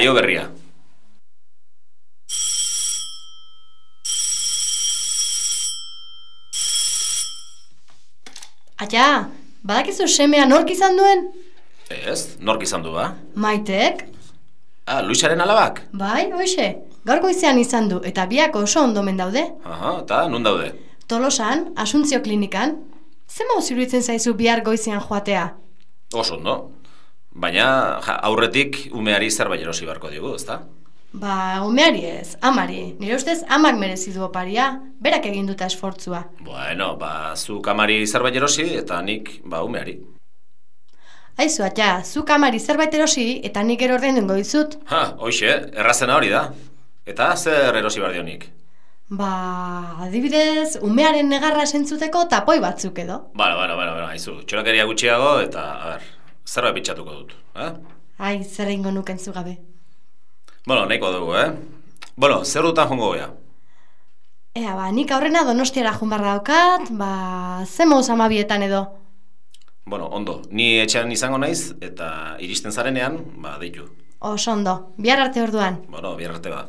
jaio berria. Aia, badakizu semea nork izan duen? Ez, nork izan du ba? Maitek? Ah, Luisaren alabak? Bai, hoxe. Gaur goizean izan du, eta biak oso ondomen daude. Aha, eta nun daude? Tolosan, asuntzio klinikan. Ze mauz iruditzen zaizu bihar goizean joatea? Oso ondo. Baina, ja, aurretik umeari zerbait erosi beharko diogu, ezta? Ba, umeari ez, amari. Nire ustez amak merezi du oparia, berak egin duta esfortzua. Bueno, ba, zuk amari zerbait erosi eta nik, ba, umeari. Aizu, atia, zuk amari zerbait erosi eta nik ero ordainduko dizut. Ha, hoxe, errazena hori da. Eta zer erosi behar dionik? Ba, adibidez, umearen negarra sentzuteko tapoi batzuk edo. Bueno, bueno, bueno, bueno, haizu, txorakeria gutxiago eta, a ber, zerbait pitxatuko dut, eh? Ai, zer egingo nuken zu gabe. Bueno, nahiko dugu, eh? Bueno, zer dutan jongo gea? Ea, ba, nik aurrena donostiara jun barra daukat, ba, ze moz amabietan edo. Bueno, ondo, ni etxean izango naiz eta iristen zarenean, ba, deitu. Oso ondo, bihar arte orduan. Bueno, bihar arte ba.